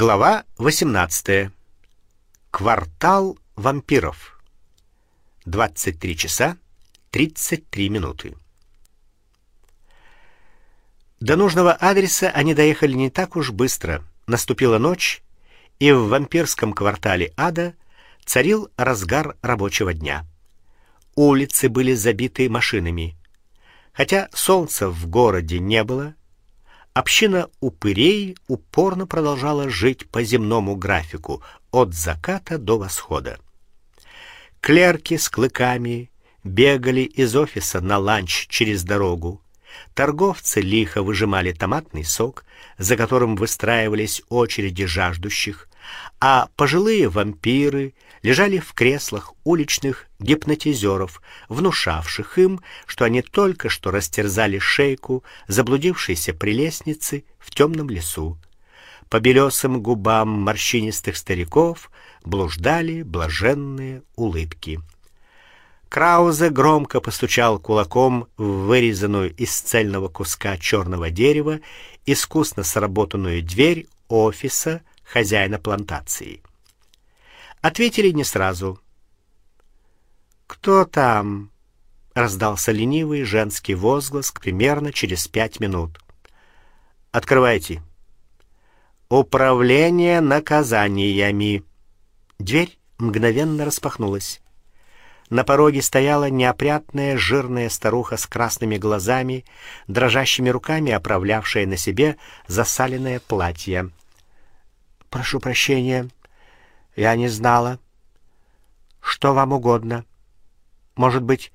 Глава 18. Квартал вампиров. 23 часа 33 минуты. До нужного адреса они доехали не так уж быстро. Наступила ночь, и в вампирском квартале Ада царил разгар рабочего дня. Улицы были забиты машинами. Хотя солнца в городе не было, Община упырей упорно продолжала жить по земному графику от заката до восхода. Клерки с клыками бегали из офиса на ланч через дорогу. Торговцы лихо выжимали томатный сок, за которым выстраивались очереди жаждущих, а пожилые вампиры лежали в креслах уличных гипнотизеров, внушавших им, что они только что растерзали шейку заблудившейся прелестницы в темном лесу. По белесым губам морщинистых стариков блуждали блаженные улыбки. Краузе громко постучал кулаком в вырезанную из цельного куска черного дерева искусно сработанную дверь офиса хозяина плантации. Ответили не сразу. Кто там? раздался ленивый женский возглас примерно через пять минут. Открывайте. Управление наказаниями. Дверь мгновенно распахнулась. На пороге стояла неопрятная жирная старуха с красными глазами, дрожащими руками оправлявшая на себе засаленное платье. Прошу прощения. Я не знала. Что вам угодно? Может быть,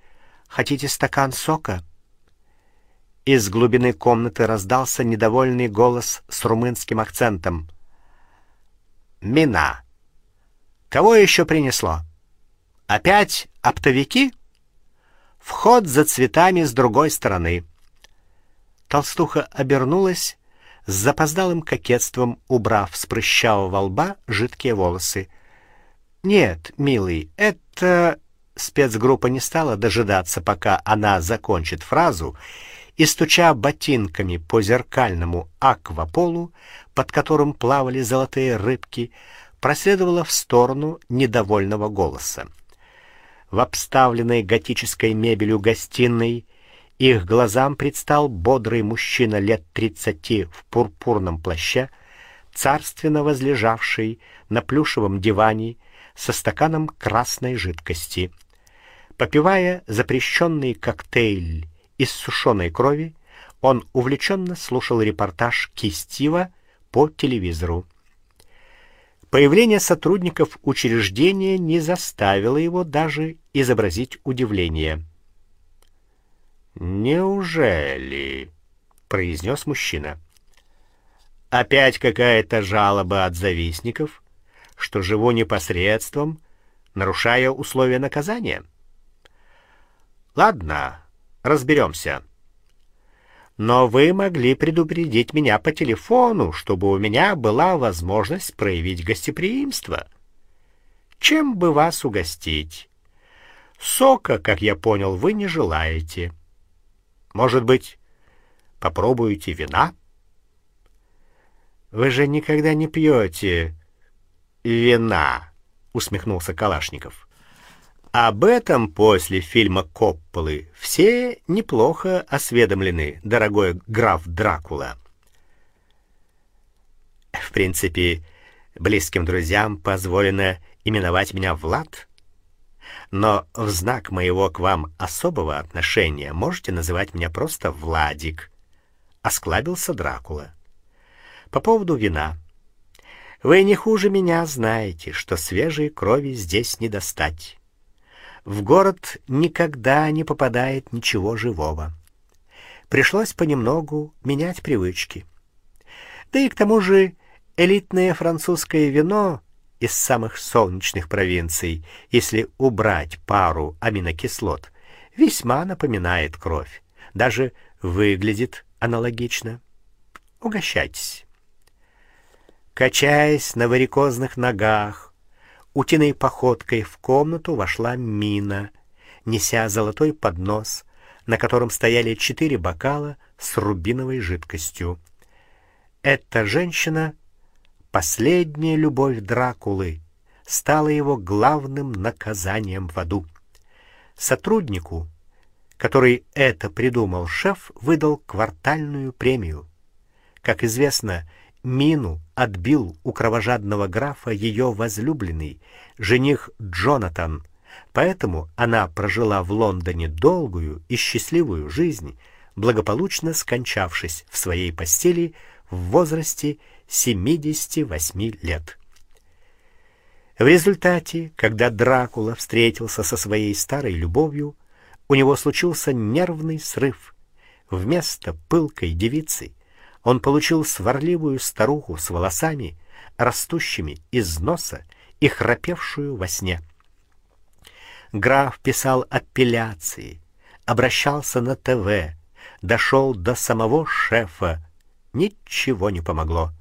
хотите стакан сока? Из глубины комнаты раздался недовольный голос с румынским акцентом. Мина. Кого еще принесло? Опять оптовики? Вход за цветами с другой стороны. Толстуха обернулась с запоздалым кокетством убрав с прыщавого лба жидкие волосы. Нет, милый, это спецгруппа не стала дожидаться, пока она закончит фразу, и стуча ботинками по зеркальному акваполу, под которым плавали золотые рыбки, проследовала в сторону недовольного голоса. В обставленной готической мебелью гостиной их глазам предстал бодрый мужчина лет тридцати в пурпурном плаще, царственно возлежавший на плюшевом диване со стаканом красной жидкости. Попивая запрещенный коктейль из сушеной крови, он увлеченно слушал репортаж Кистива по телевизору. Появление сотрудников учреждения не заставило его даже изобразить удивление. Неужели, произнес мужчина. Опять какая-то жалоба от завистников, что живу непосредством, нарушая условия наказания. Ладно, разберемся. Но вы могли предупредить меня по телефону, чтобы у меня была возможность проявить гостеприимство. Чем бы вас угостить? Сока, как я понял, вы не желаете. Может быть, попробуете вина? Вы же никогда не пьете вина, усмехнулся Калашников. Об этом после фильма Копполы все неплохо осведомлены, дорогой граф Дракула. В принципе, близким друзьям позволено именовать меня Влад, но в знак моего к вам особого отношения можете называть меня просто Владик, осклабился Дракула. По поводу вина. Вы не хуже меня знаете, что свежей крови здесь не достать. В город никогда не попадает ничего живого. Пришлось понемногу менять привычки. Да и к тому же элитное французское вино из самых солнечных провинций, если убрать пару аминокислот, весьма напоминает кровь, даже выглядит аналогично. Угощайтесь. Качаясь на варикозных ногах, утиной походкой в комнату вошла Мина, неся золотой поднос, на котором стояли четыре бокала с рубиновой жидкостью. Эта женщина Последняя любовь Дракулы стала его главным наказанием в аду. Сотруднику, который это придумал, шеф выдал квартальную премию. Как известно, Мину отбил у кровожадного графа ее возлюбленный, жених Джонатан. Поэтому она прожила в Лондоне долгую и счастливую жизнь, благополучно скончавшись в своей постели в возрасте 78 лет. В результате, когда Дракула встретился со своей старой любовью, у него случился нервный срыв. Вместо пылкой девицы он получил сварливую старуху с волосами, растущими из носа и храпевшую во сне. Граф писал апелляции, обращался на ТВ, дошел до самого шефа. Ничего не помогло.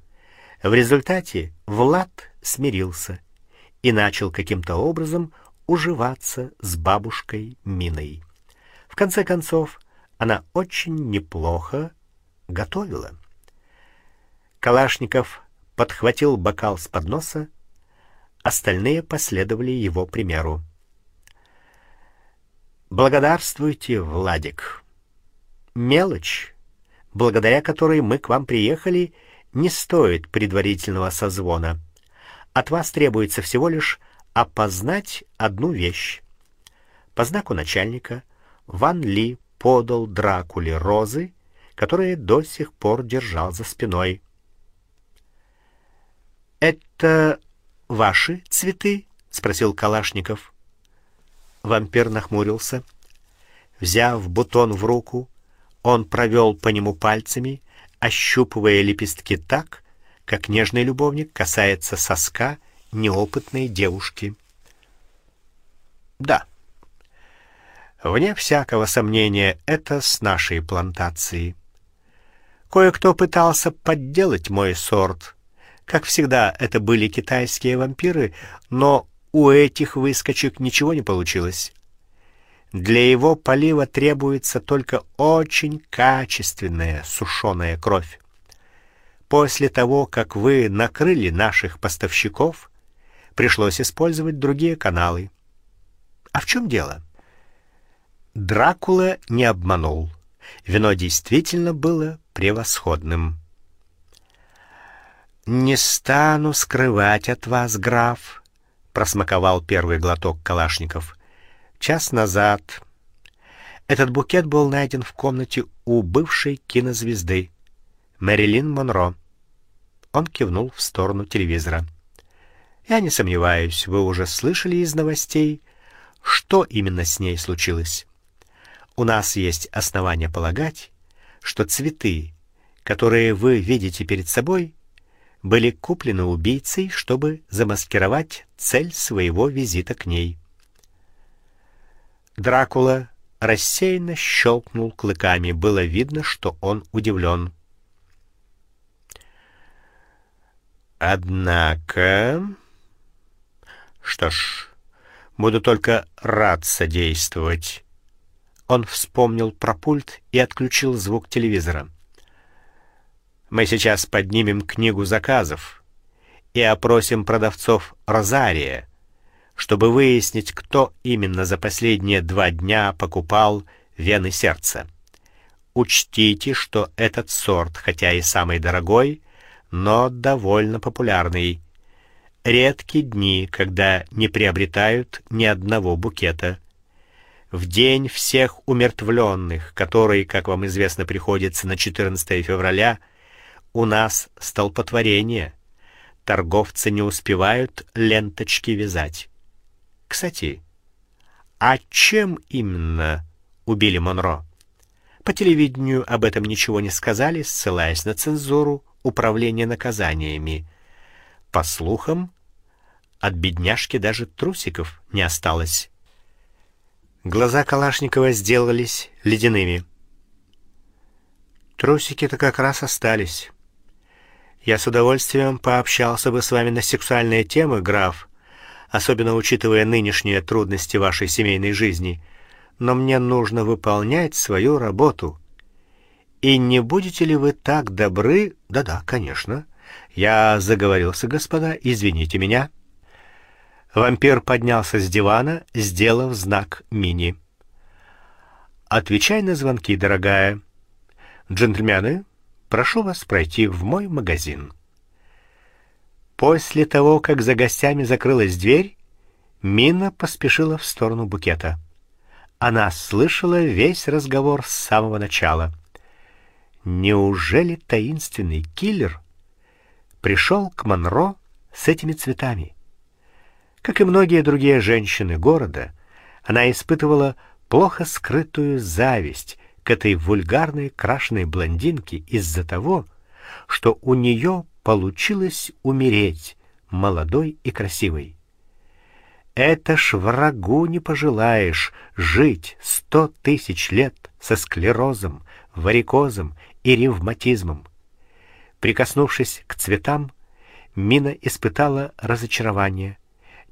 В результате Влад смирился и начал каким-то образом уживаться с бабушкой Миной. В конце концов, она очень неплохо готовила. Калашников подхватил бокал с подноса, остальные последовали его примеру. Благодарствуйте, Владик. Мелочь, благодаря которой мы к вам приехали, не стоит предварительного созвона. От вас требуется всего лишь опознать одну вещь. По знаку начальника Ван Ли подал Дракуле розы, которые до сих пор держал за спиной. Это ваши цветы? спросил Калашников. Вампир нахмурился. Взяв бутон в руку, он провел по нему пальцами, ощупывая лепестки так, как нежный любовник касается соска неопытной девушки. Да. Вне всякого сомнения, это с нашей плантации. Кое-кто пытался подделать мой сорт. Как всегда, это были китайские вампиры, но у этих выскочек ничего не получилось. Для его полива требуется только очень качественная сушеная кровь. После того, как вы накрыли наших поставщиков, пришлось использовать другие каналы. А в чем дело? Дракула не обманул. Вино действительно было превосходным. Не стану скрывать от вас, граф, просмаковал первый глоток Калашников час назад. Этот букет был найден в комнате у бывшей кинозвезды Мэрилин Монро. Он кивнул в сторону телевизора. Я не сомневаюсь, вы уже слышали из новостей, что именно с ней случилось. У нас есть основания полагать, что цветы, которые вы видите перед собой, были куплены убийцей, чтобы замаскировать цель своего визита к ней. Дракула рассеянно щелкнул клыками, было видно, что он удивлен. Однако, что ж, буду только рад содействовать. Он вспомнил про пульт и отключил звук телевизора. Мы сейчас поднимем книгу заказов и опросим продавцов Розария чтобы выяснить, кто именно за последние два дня покупал вены сердца. Учтите, что этот сорт, хотя и самый дорогой, но довольно популярный. Редки дни, когда не приобретают ни одного букета. В день всех умертвленных, который, как вам известно, приходится на 14 февраля, у нас столпотворение. Торговцы не успевают ленточки вязать. Кстати, а чем именно убили Монро? По телевидению об этом ничего не сказали, ссылаясь на цензуру управления наказаниями. По слухам, от бедняжки даже трусиков не осталось. Глаза Калашникова сделались ледяными. Трусики-то как раз остались. Я с удовольствием пообщался бы с вами на сексуальные темы, граф, особенно учитывая нынешние трудности вашей семейной жизни, но мне нужно выполнять свою работу. И не будете ли вы так добры? Да-да, конечно. Я заговорился, господа, извините меня. Вампир поднялся с дивана, сделав знак Мини. Отвечай на звонки, дорогая. Джентльмены, прошу вас пройти в мой магазин. После того, как за гостями закрылась дверь, Мина поспешила в сторону букета. Она слышала весь разговор с самого начала. Неужели таинственный киллер пришел к Монро с этими цветами? Как и многие другие женщины города, она испытывала плохо скрытую зависть к этой вульгарной крашеной блондинке из-за того, что у нее получилось умереть молодой и красивой. Это ж врагу не пожелаешь жить сто тысяч лет со склерозом, варикозом и ревматизмом. Прикоснувшись к цветам, Мина испытала разочарование.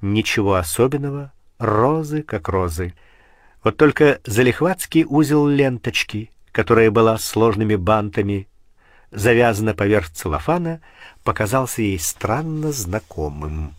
Ничего особенного, розы как розы. Вот только залихватский узел ленточки, которая была сложными бантами, завязана поверх целлофана, показался ей странно знакомым.